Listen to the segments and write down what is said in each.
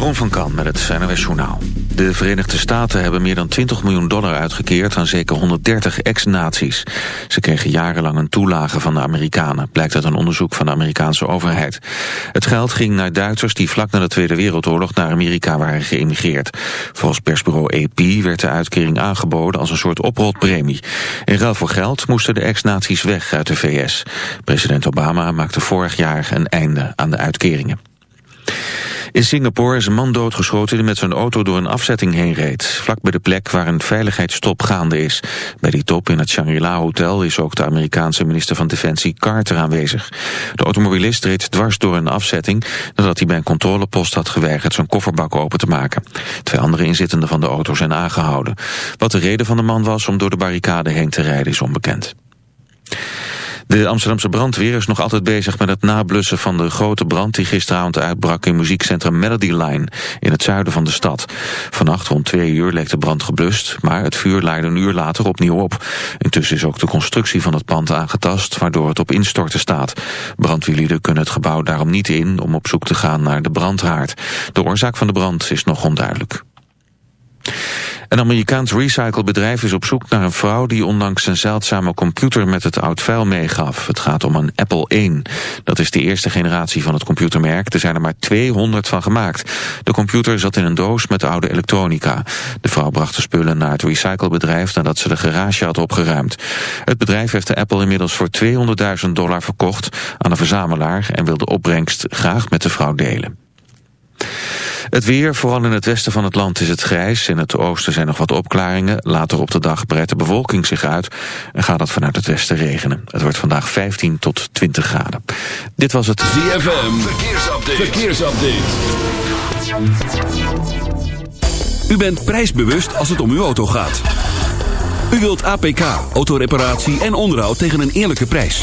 Jeroen van Kan met het NOS Journaal. De Verenigde Staten hebben meer dan 20 miljoen dollar uitgekeerd aan zeker 130 ex-nazi's. Ze kregen jarenlang een toelage van de Amerikanen, blijkt uit een onderzoek van de Amerikaanse overheid. Het geld ging naar Duitsers die vlak na de Tweede Wereldoorlog naar Amerika waren geëmigreerd. Volgens persbureau AP werd de uitkering aangeboden als een soort oprotpremie. In ruil voor geld moesten de ex-nazi's weg uit de VS. President Obama maakte vorig jaar een einde aan de uitkeringen. In Singapore is een man doodgeschoten die met zijn auto door een afzetting heen reed. Vlak bij de plek waar een veiligheidstop gaande is. Bij die top in het Shangri-La Hotel is ook de Amerikaanse minister van Defensie Carter aanwezig. De automobilist reed dwars door een afzetting nadat hij bij een controlepost had geweigerd zijn kofferbak open te maken. Twee andere inzittenden van de auto zijn aangehouden. Wat de reden van de man was om door de barricade heen te rijden is onbekend. De Amsterdamse brandweer is nog altijd bezig met het nablussen van de grote brand die gisteravond uitbrak in muziekcentrum Melody Line in het zuiden van de stad. Vannacht rond twee uur leek de brand geblust, maar het vuur leidde een uur later opnieuw op. Intussen is ook de constructie van het pand aangetast, waardoor het op instorten staat. Brandweerlieden kunnen het gebouw daarom niet in om op zoek te gaan naar de brandhaard. De oorzaak van de brand is nog onduidelijk. Een Amerikaans recyclebedrijf is op zoek naar een vrouw die ondanks een zeldzame computer met het oud vuil meegaf. Het gaat om een Apple 1. Dat is de eerste generatie van het computermerk. Er zijn er maar 200 van gemaakt. De computer zat in een doos met oude elektronica. De vrouw bracht de spullen naar het recyclebedrijf nadat ze de garage had opgeruimd. Het bedrijf heeft de Apple inmiddels voor 200.000 dollar verkocht aan een verzamelaar en wil de opbrengst graag met de vrouw delen. Het weer, vooral in het westen van het land, is het grijs. In het oosten zijn nog wat opklaringen. Later op de dag breidt de bewolking zich uit en gaat het vanuit het westen regenen. Het wordt vandaag 15 tot 20 graden. Dit was het ZFM Verkeersupdate. Verkeersupdate. U bent prijsbewust als het om uw auto gaat. U wilt APK, autoreparatie en onderhoud tegen een eerlijke prijs.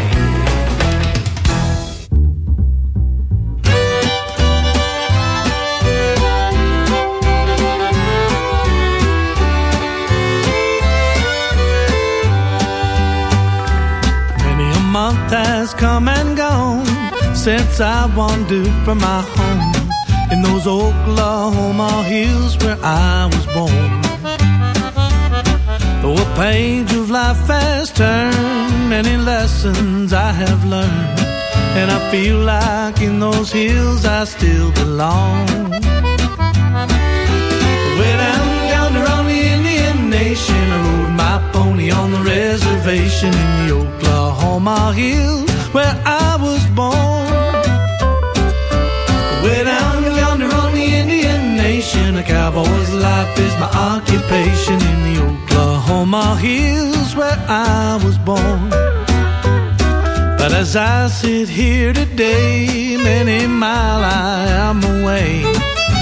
Since I wandered from my home in those Oklahoma hills where I was born. Though a page of life has turned, many lessons I have learned, and I feel like in those hills I still belong. Way down yonder on the Indian Nation, I rode my pony on the reservation in the Oklahoma hills where I was born. Way down yonder on the Indian Nation, a cowboy's life is my occupation in the Oklahoma hills where I was born. But as I sit here today, many mile I am away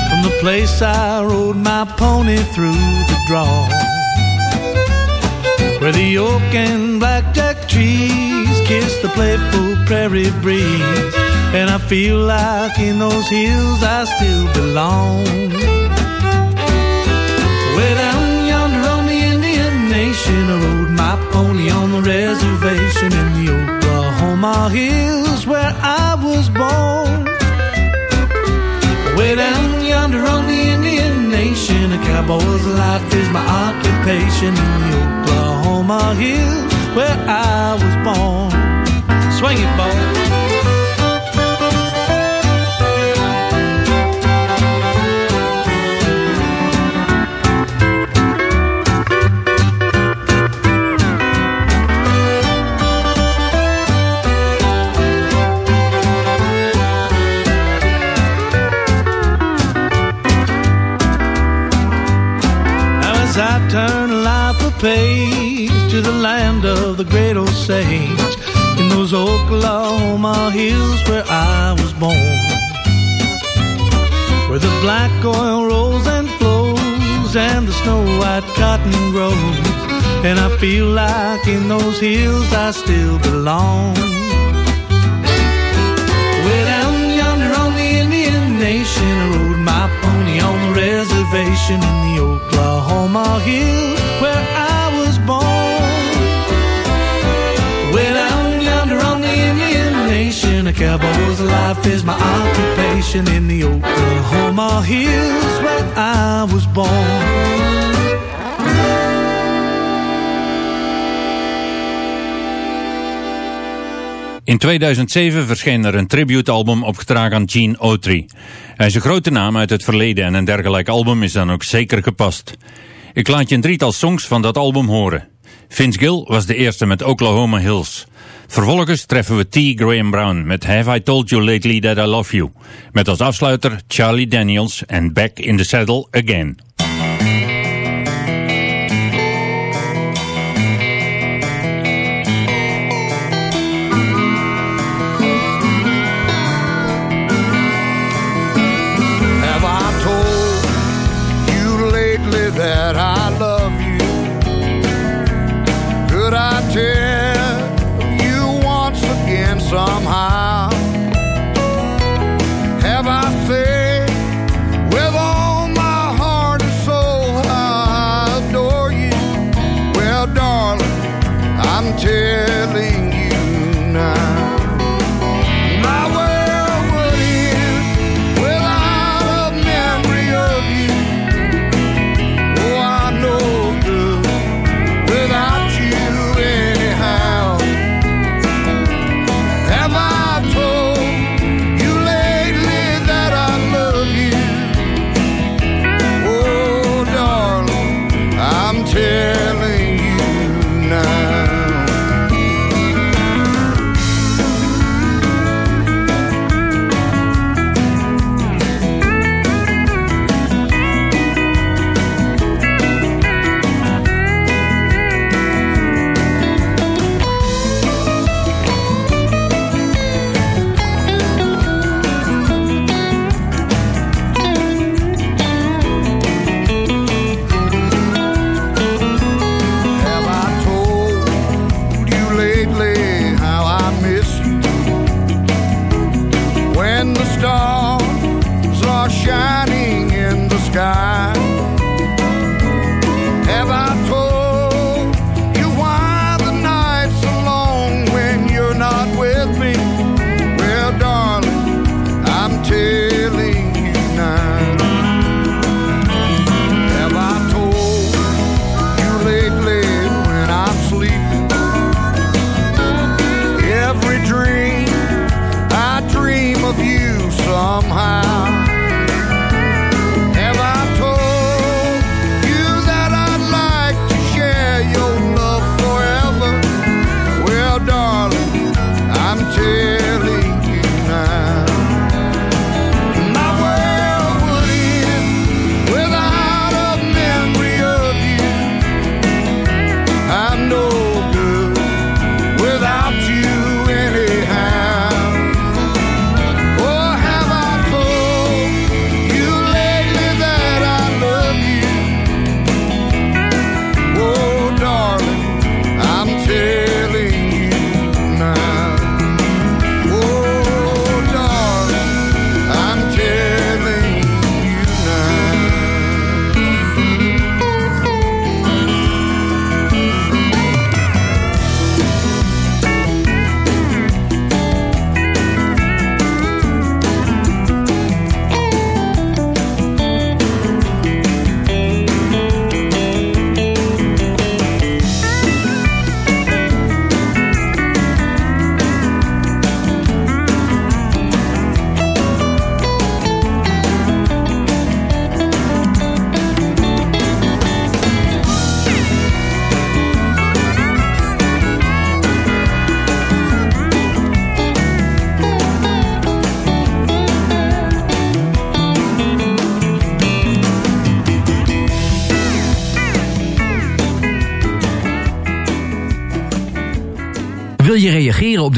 from the place I rode my pony through the draw. Where the oak and blackjack trees kiss the playful prairie breeze. And I feel like in those hills I still belong. Way down yonder on the Indian Nation, I rode my pony on the reservation in the Oklahoma hills where I was born. Way down yonder on the A A cowboy's life is my occupation in the Oklahoma hills where I was born. Swing it, boy. Page to the land of the great Osage in those Oklahoma hills where I was born. Where the black oil rolls and flows and the snow white cotton grows. And I feel like in those hills I still belong. Way down yonder on the Indian Nation, I rode my pony on the reservation in the Oklahoma hills where I cowboy's life is my occupation in the Oklahoma hills where I was born. In 2007 verscheen er een tributealbum opgedragen aan Gene Autry. Hij is een grote naam uit het verleden en een dergelijk album is dan ook zeker gepast. Ik laat je een drietal songs van dat album horen. Vince Gill was de eerste met Oklahoma Hills. Vervolgens treffen we T. Graham Brown met Have I Told You Lately That I Love You. Met als afsluiter Charlie Daniels en Back in the Saddle Again.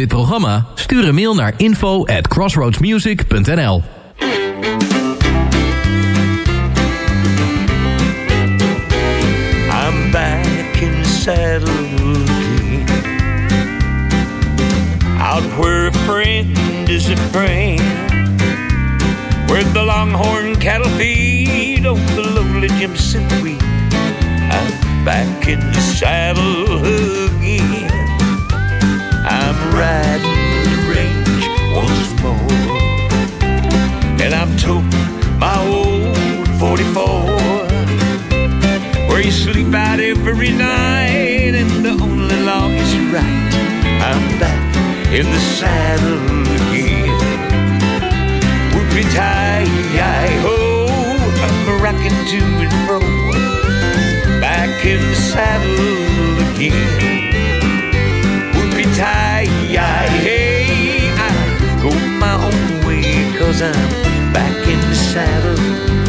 Dit programma? Stuur een mail naar info at crossroadsmusic.nl I'm back in saddle. Out where a friend is a friend. Where the longhorn cattle feed on the lowly Jimson wheat. I'm back in the saddle again. Riding the range once more. And I'm toting my old 44 where you sleep out every night, and the only law is right. I'm back in the saddle again. Whoopie tie, ho, I'm rocking to and fro. Back in the saddle again. Back in the saddle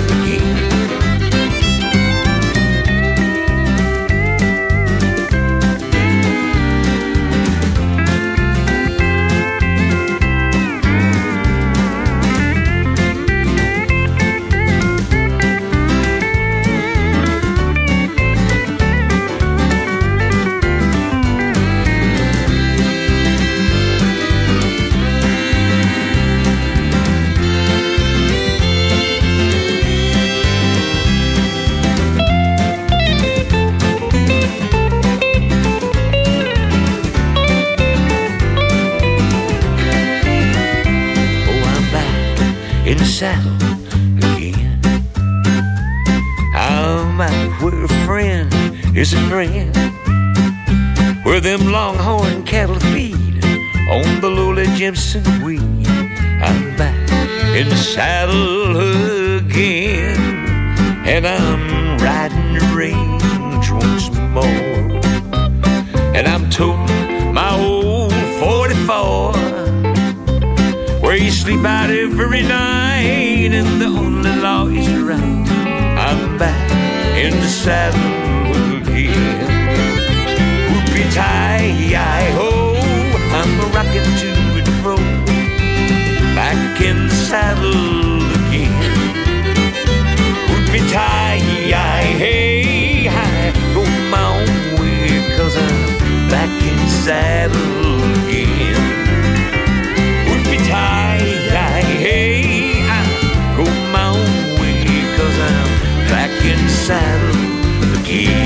saddle again. And I'm riding the range once more. And I'm toting my old 44 where you sleep out every night, and the only law is right. I'm back in the saddle again. Whoopie tie, I ho, I'm rocking to and fro. Back in saddle again. Whoopie tie, hey, I go my own way, cause I'm back in saddle again would be tie, hey, I go my own way, cause I'm back in saddle again.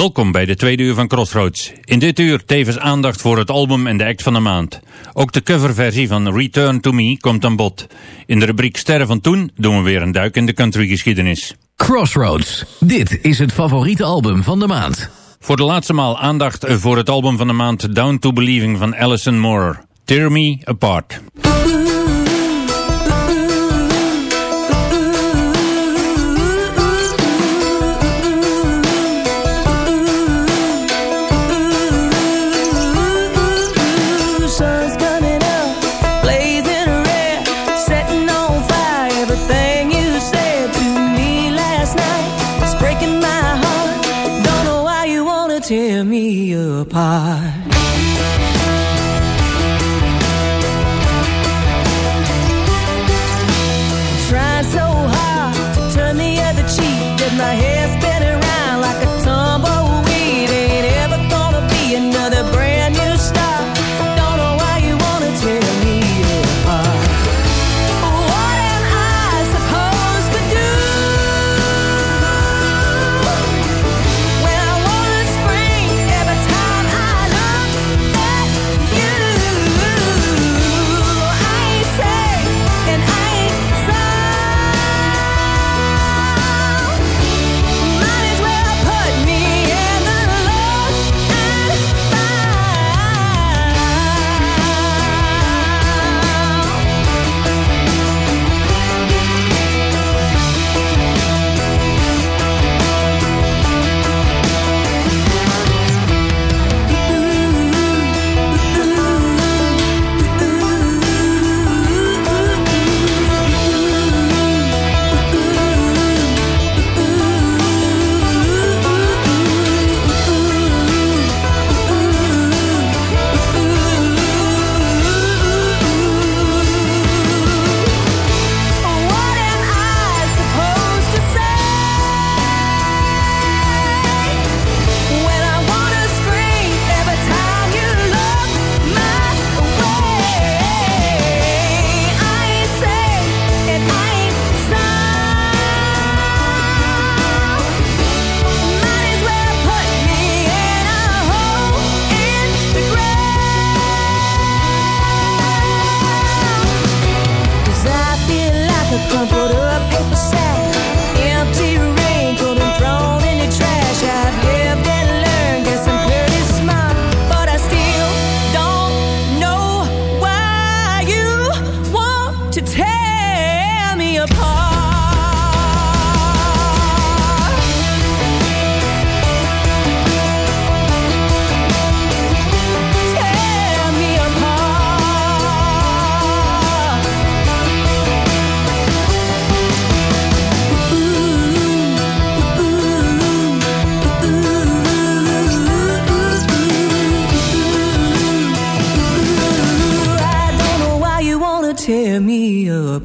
Welkom bij de tweede uur van Crossroads. In dit uur tevens aandacht voor het album en de act van de maand. Ook de coverversie van Return to Me komt aan bod. In de rubriek Sterren van Toen doen we weer een duik in de countrygeschiedenis. Crossroads. Dit is het favoriete album van de maand. Voor de laatste maal aandacht voor het album van de maand Down to Believing van Alison Moore. Tear Me Apart.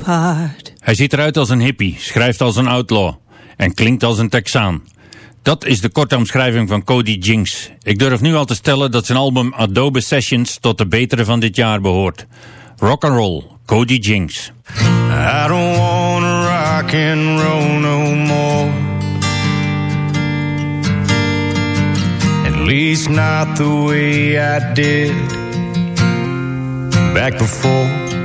Apart. Hij ziet eruit als een hippie, schrijft als een outlaw en klinkt als een Texaan. Dat is de korte omschrijving van Cody Jinks. Ik durf nu al te stellen dat zijn album Adobe Sessions tot de betere van dit jaar behoort. Rock and roll, Cody Jinks. I don't wanna rock and roll no more. At least not the way I did back before.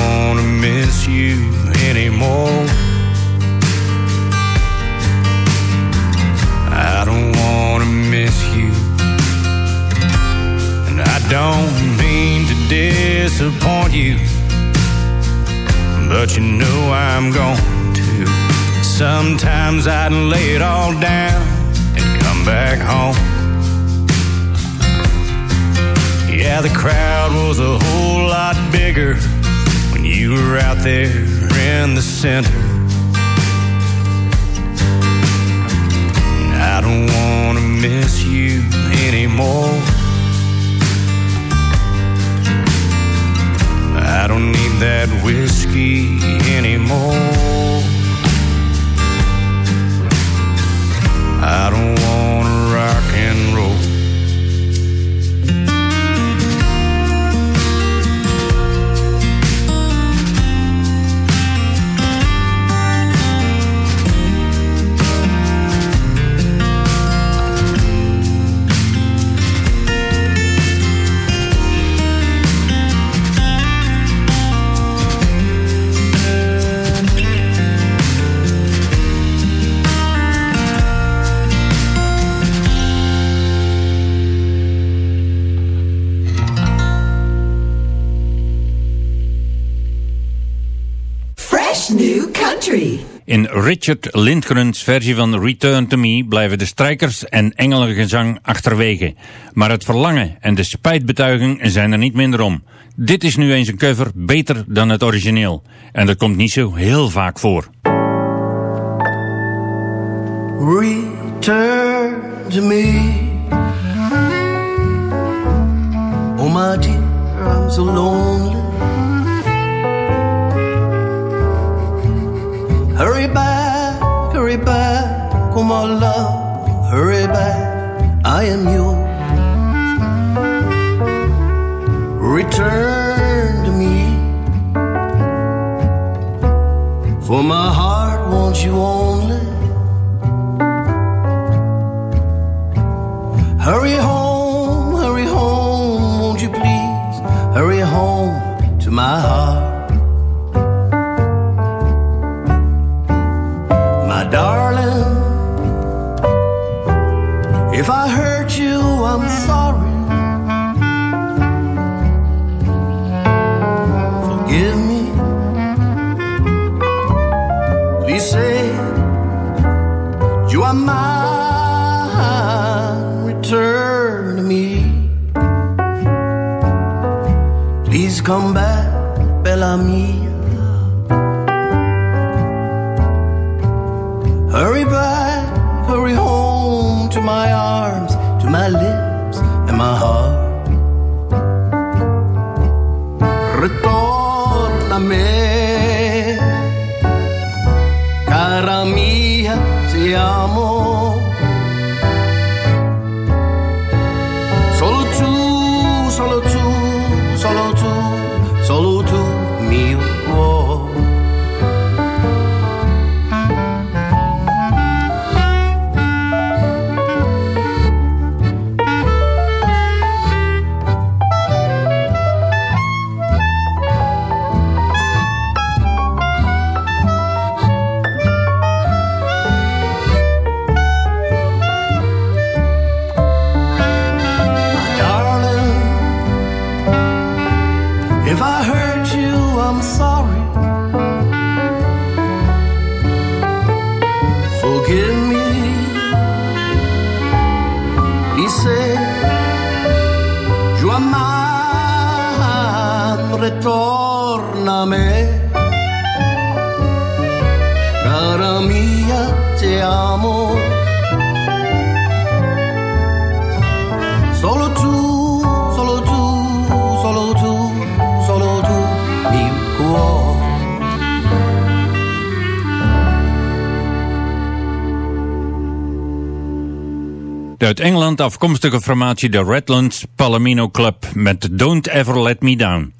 Wanna miss you anymore. I don't wanna miss you. And I don't mean to disappoint you. But you know I'm going to. Sometimes I'd lay it all down and come back home. Yeah, the crowd was a whole lot bigger you were out there in the center. And I don't wanna miss you anymore. I don't need that whiskey anymore. I don't wanna rock and roll. Richard Lindgrens versie van Return to Me blijven de strijkers en engelengezang achterwege. Maar het verlangen en de spijtbetuiging zijn er niet minder om. Dit is nu eens een cover beter dan het origineel. En dat komt niet zo heel vaak voor. Return to me. Oh. Hurry back, hurry back, oh my love, hurry back, I am yours. Return to me, for my heart wants you only. Hurry home, hurry home, won't you please Hurry home to my heart. Darling, if I hurt you, I'm sorry. Forgive me. Please say you are mine. Return to me. Please come back, Bella Mia. Hurry back, hurry home to my arms, to my lips and my heart. Uit Engeland afkomstige formatie de Redlands Palomino Club met Don't Ever Let Me Down.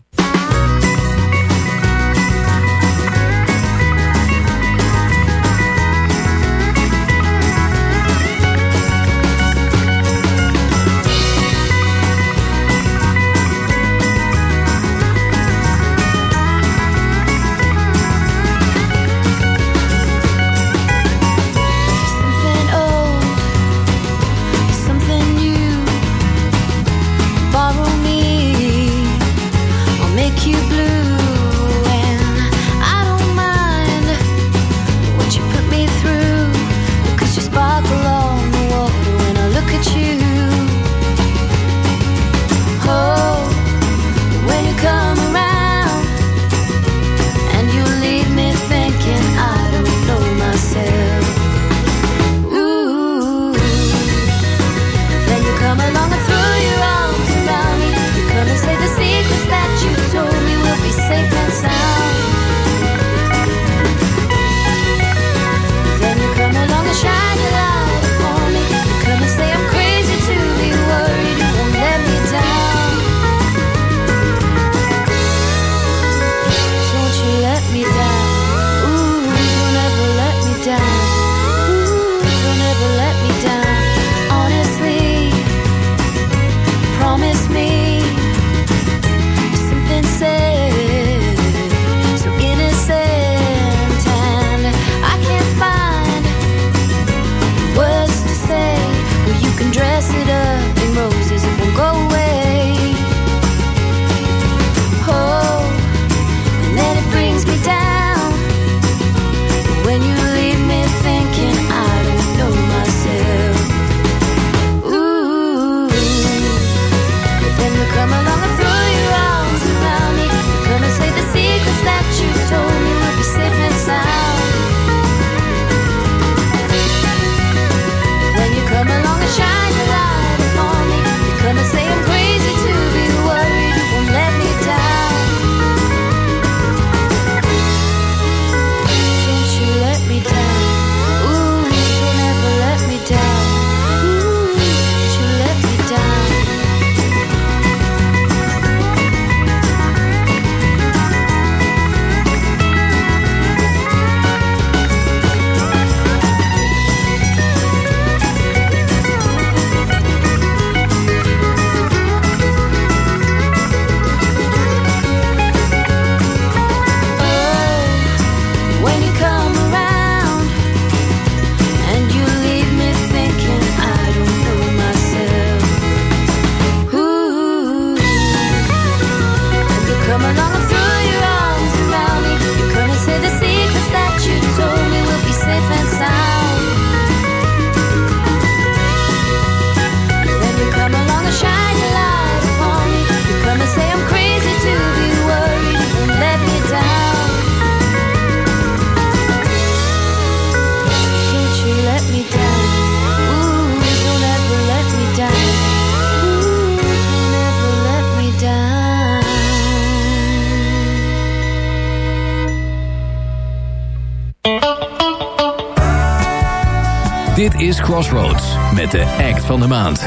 Crossroads met de act van de maand.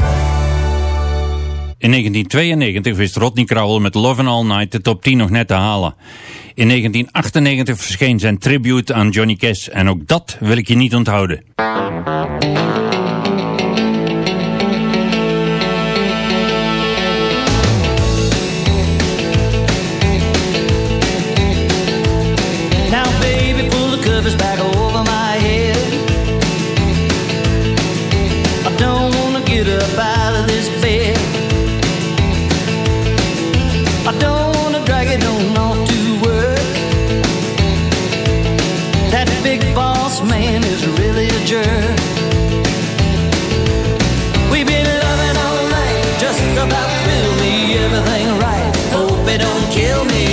In 1992 wist Rodney Crowell met Love and All Night de top 10 nog net te halen. In 1998 verscheen zijn tribute aan Johnny Cash en ook dat wil ik je niet onthouden. kill me.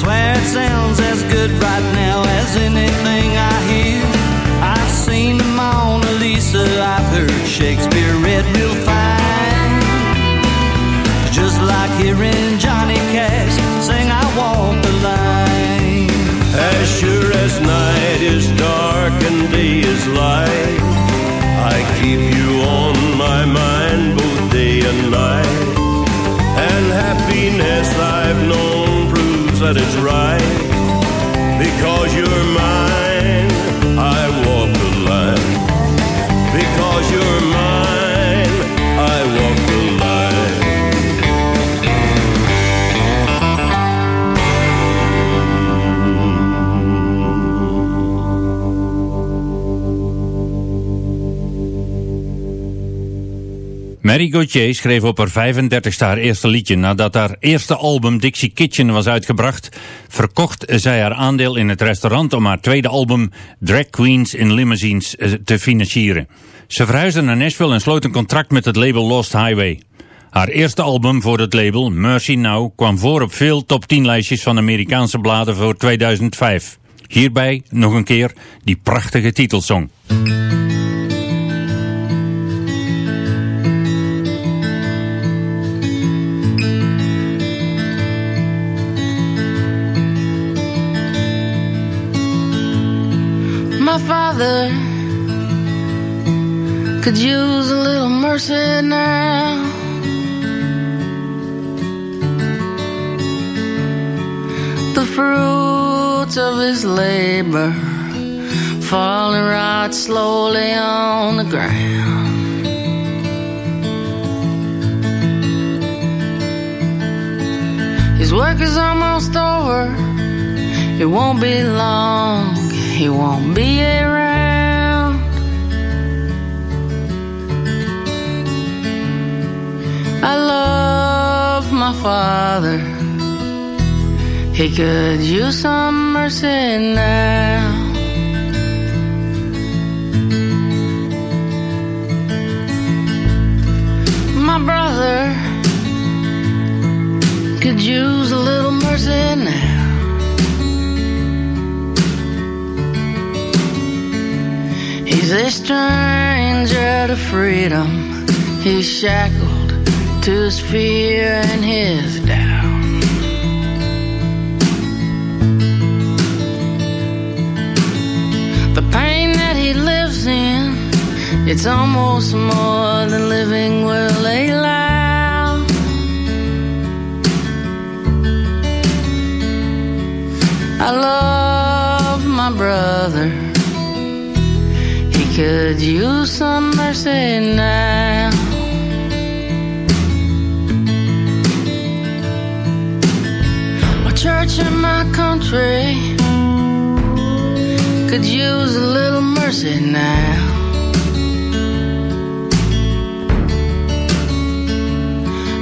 swear it sounds as good right now as anything I hear. I've seen the Mona Lisa, I've heard Shakespeare read real fine. Just like hearing Johnny Cash sing, I walk the line. As sure as night is dark and day is light, I keep you that it's right. Because you're mine, I Mary Gauthier schreef op haar 35ste haar eerste liedje. Nadat haar eerste album Dixie Kitchen was uitgebracht, verkocht zij haar aandeel in het restaurant om haar tweede album Drag Queens in Limousines eh, te financieren. Ze verhuisde naar Nashville en sloot een contract met het label Lost Highway. Haar eerste album voor het label, Mercy Now, kwam voor op veel top 10 lijstjes van Amerikaanse bladen voor 2005. Hierbij nog een keer die prachtige titelsong. Father could use a little mercy now. The fruits of his labor falling right slowly on the ground. His work is almost over. It won't be long. He won't be around. My father. He could use some mercy now. My brother could use a little mercy now. He's a stranger to freedom. He's shackled to his fear and his doubt. The pain that he lives in, it's almost more than living will allow. I love my brother. He could use some mercy now. My my country could use a little mercy now.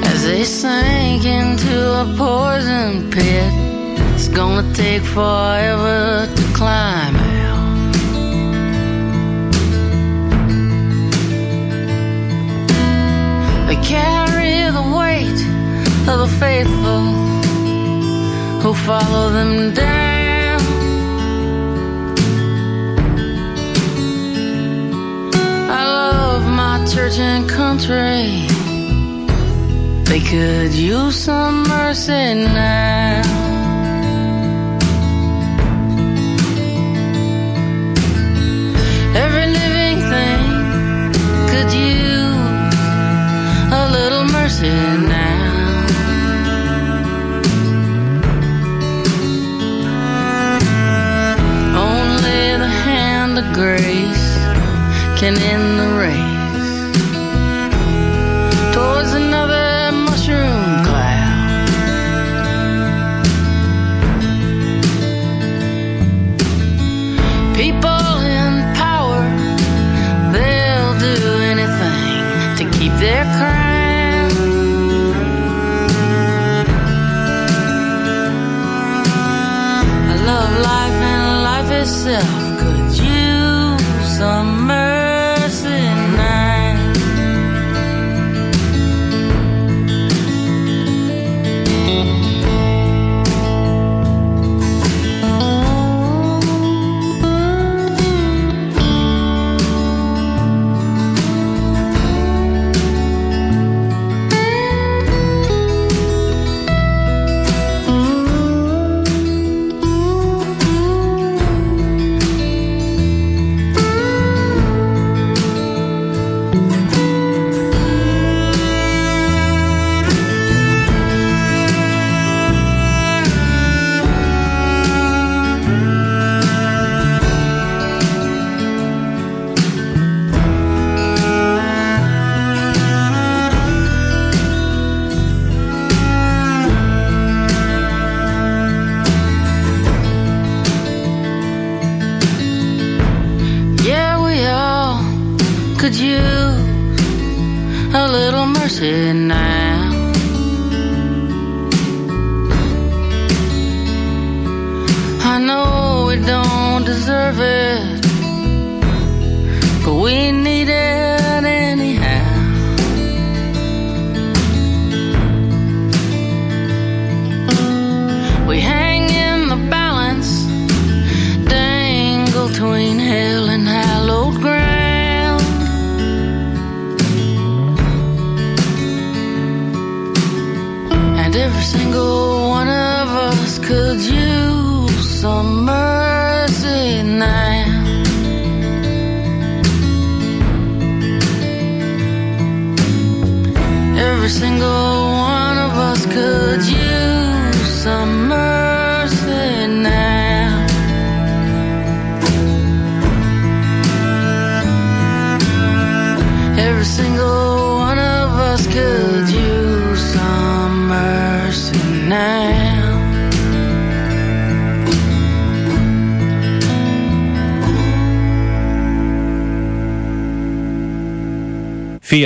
As they sink into a poison pit. It's gonna take forever to climb out. They carry the weight of the faithful who follow them down. I love my church and country. They could use some mercy now. Every living thing could use grace can end the race towards another mushroom cloud. People in power, they'll do anything to keep their crown. I love life and life itself some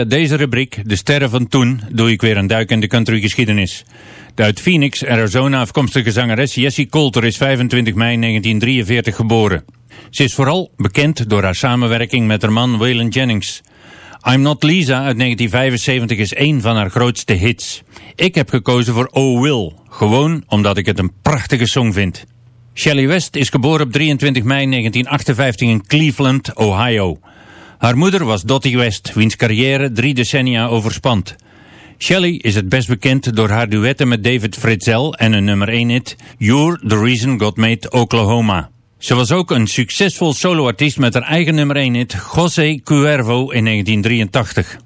Deze rubriek, De Sterren van Toen, doe ik weer een duik in de countrygeschiedenis. De uit Phoenix, Arizona afkomstige zangeres Jessie Coulter is 25 mei 1943 geboren. Ze is vooral bekend door haar samenwerking met haar man Waylon Jennings. I'm Not Lisa uit 1975 is één van haar grootste hits. Ik heb gekozen voor Oh Will, gewoon omdat ik het een prachtige song vind. Shelley West is geboren op 23 mei 1958 in Cleveland, Ohio. Haar moeder was Dottie West, wiens carrière drie decennia overspant. Shelley is het best bekend door haar duetten met David Fritzel en een nummer 1 hit You're the Reason God Made Oklahoma. Ze was ook een succesvol soloartiest met haar eigen nummer 1 hit José Cuervo in 1983.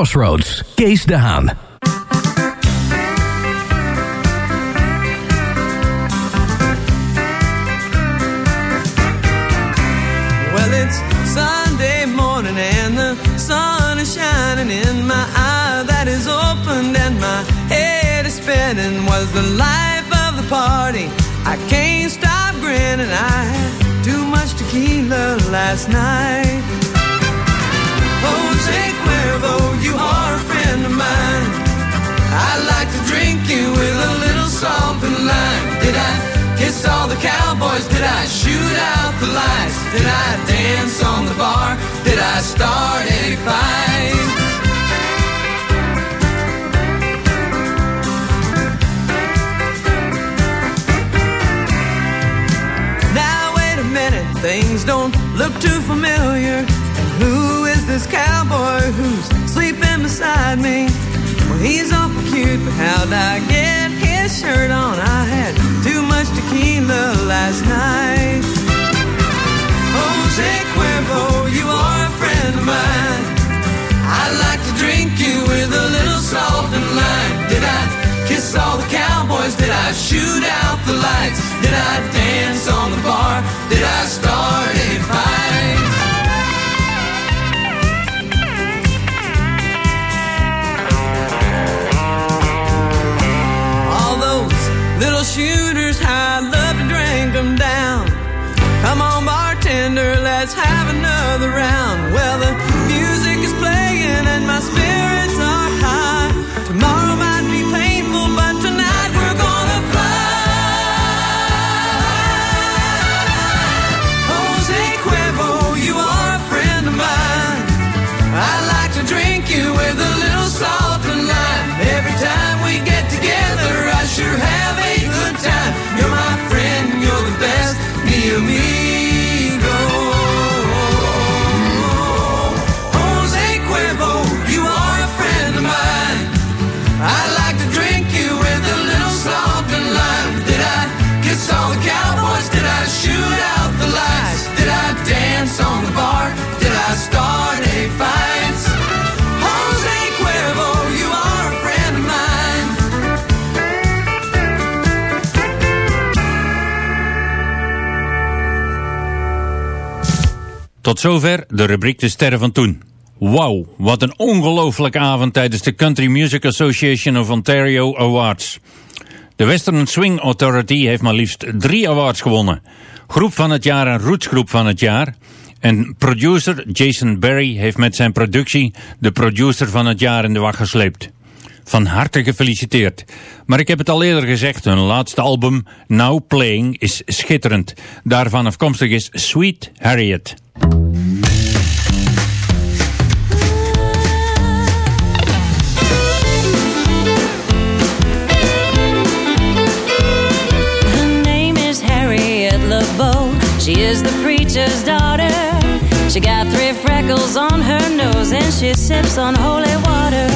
Crossroads, Kees de Haan. Well, it's Sunday morning and the sun is shining in my eye that is opened and my head is spinning. Was the life of the party? I can't stop grinning. I had too much tequila last night. Jose Cuervo, you are mine. I'd like to drink you with a little salt and lime. Did I kiss all the cowboys? Did I shoot out the lights? Did I dance on the bar? Did I start any fight? Now wait a minute, things don't look too familiar. And who is this cowboy who's sleeping beside me? Well, he's awful cute, but how'd I get his shirt on? I had too much tequila last night. Oh, Jose Cuervo, you are a friend of mine. I'd like to drink you with a little salt and lime. Did I kiss all the cowboys? Did I shoot out the lights? Did I dance on the bar? Did I start a fight? Shooters, I love to drink 'em down. Come on, bartender, let's have another round. Well, the drinks on the bar Did I start a fight. You are a friend of mine. Tot zover de rubriek De Sterren van Toen. Wauw, wat een ongelofelijke avond tijdens de Country Music Association of Ontario Awards. De Western Swing Authority heeft maar liefst drie awards gewonnen. Groep van het jaar en Rootsgroep van het jaar. En producer Jason Barry heeft met zijn productie de producer van het jaar in de wacht gesleept. Van harte gefeliciteerd. Maar ik heb het al eerder gezegd, hun laatste album Now Playing is schitterend. Daarvan afkomstig is Sweet Harriet. She is the preacher's daughter. She got three freckles on her nose and she sips on holy water.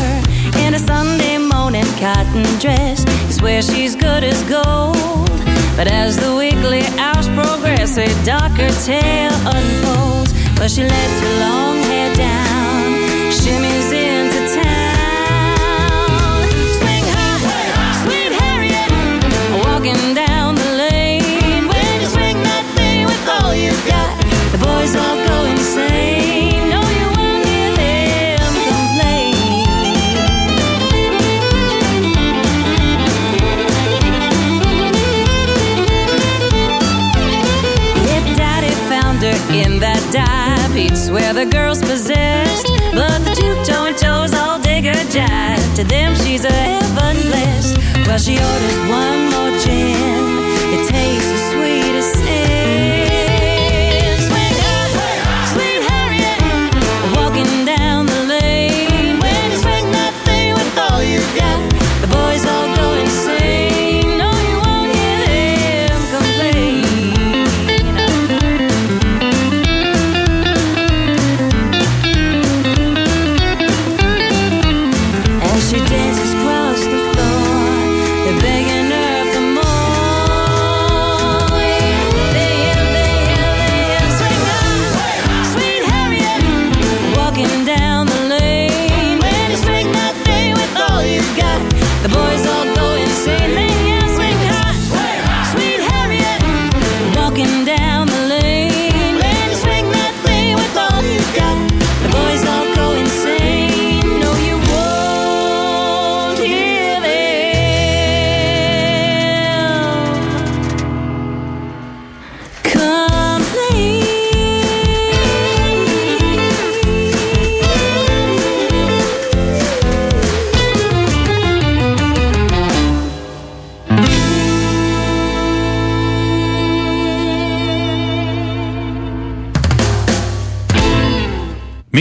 In a Sunday morning cotton dress is where she's good as gold. But as the weekly hours progress, a darker tale unfolds. But she lets her long hair down, shimmies into town. Swing her, sweet Harriet, walking down the lane. When you swing that thing with all you've got, the boys all dive, he'd the girl's possessed. But the joint shows all dig her jive. To them, she's a heaven blessed. Well, she orders one more gin.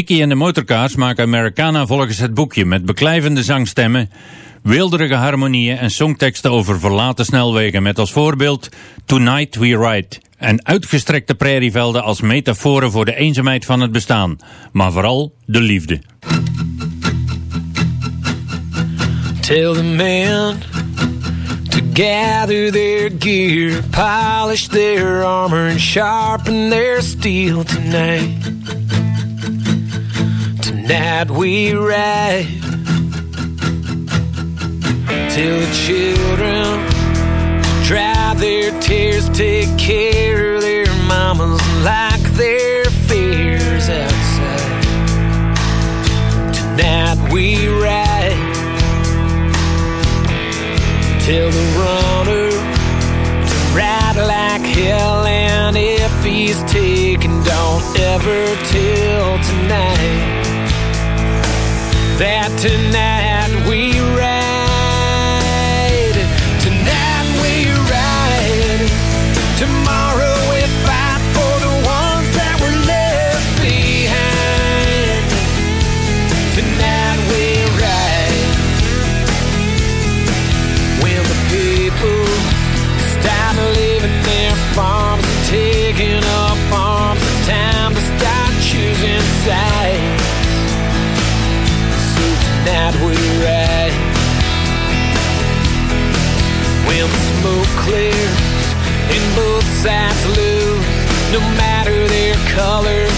Mickey en de Motorcars maken Americana volgens het boekje met beklijvende zangstemmen, wilderige harmonieën en songteksten over verlaten snelwegen met als voorbeeld Tonight We Ride en uitgestrekte prairievelden als metaforen voor de eenzaamheid van het bestaan, maar vooral de liefde. Tell the men to gather their gear, polish their armor, and sharpen their steel tonight. Tonight we ride. Tell the children dry their tears, take care of their mamas like their fears outside. Tonight we ride. Tell the runner to ride like hell, and if he's taken, don't ever tell tonight that tonight sides lose, no matter their colors,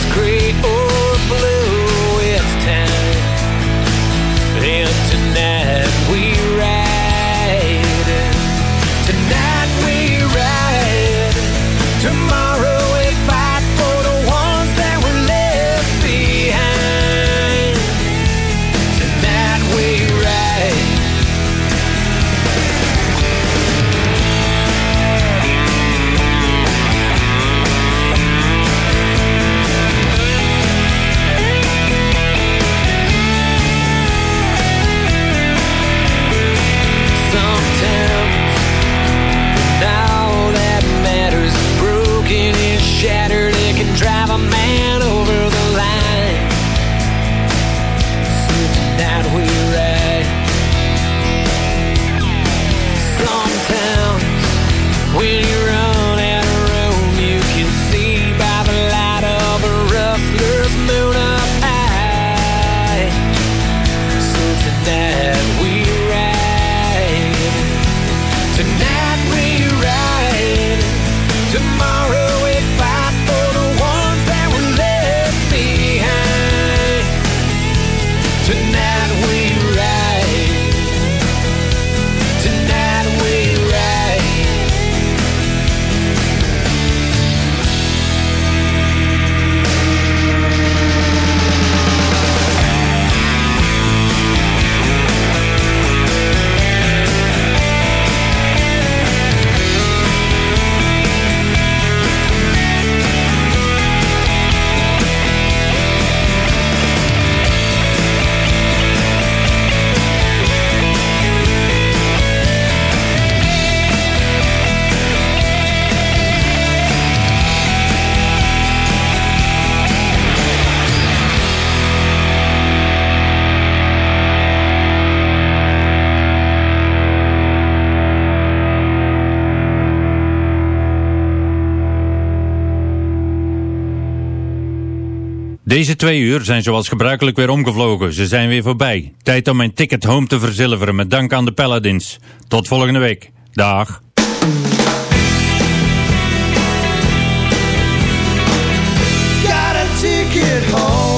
Deze twee uur zijn zoals gebruikelijk weer omgevlogen. Ze zijn weer voorbij. Tijd om mijn ticket home te verzilveren met dank aan de Paladins. Tot volgende week. Dag. Got a ticket home.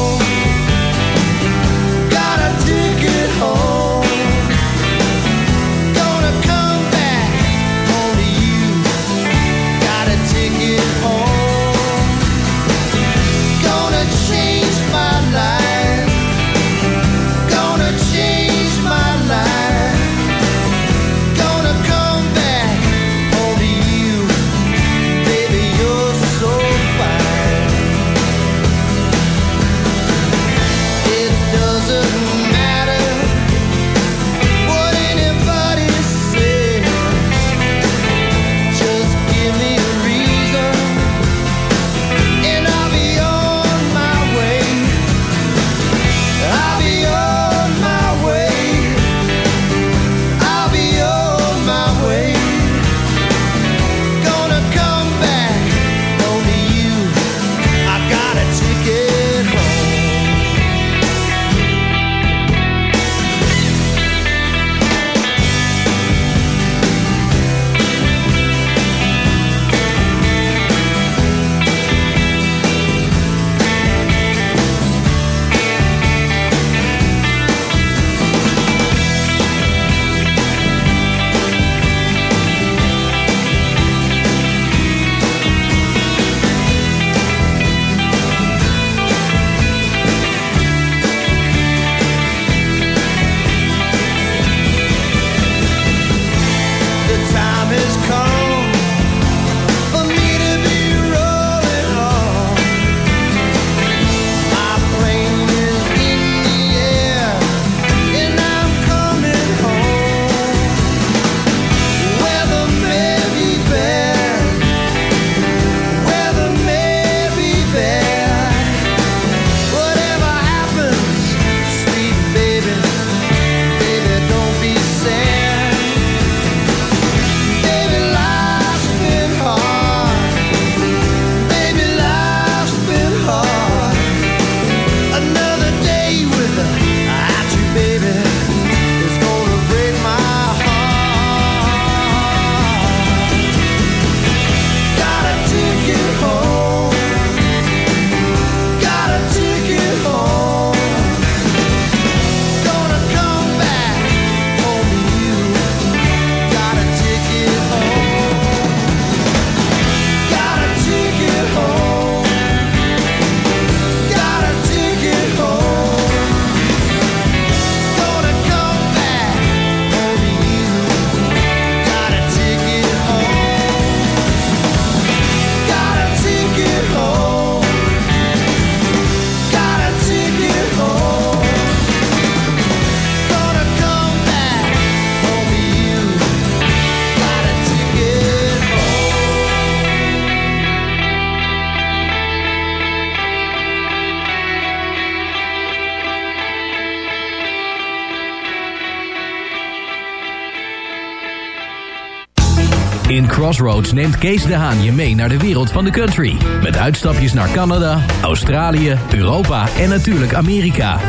Crossroads neemt Kees de Haan je mee naar de wereld van de country. Met uitstapjes naar Canada, Australië, Europa en natuurlijk Amerika.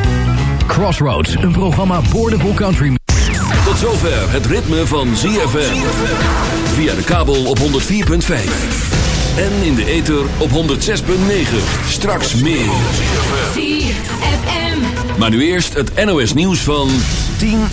Crossroads, een programma boordevol country. Tot zover het ritme van ZFM. Via de kabel op 104.5. En in de ether op 106.9. Straks meer. Maar nu eerst het NOS nieuws van 10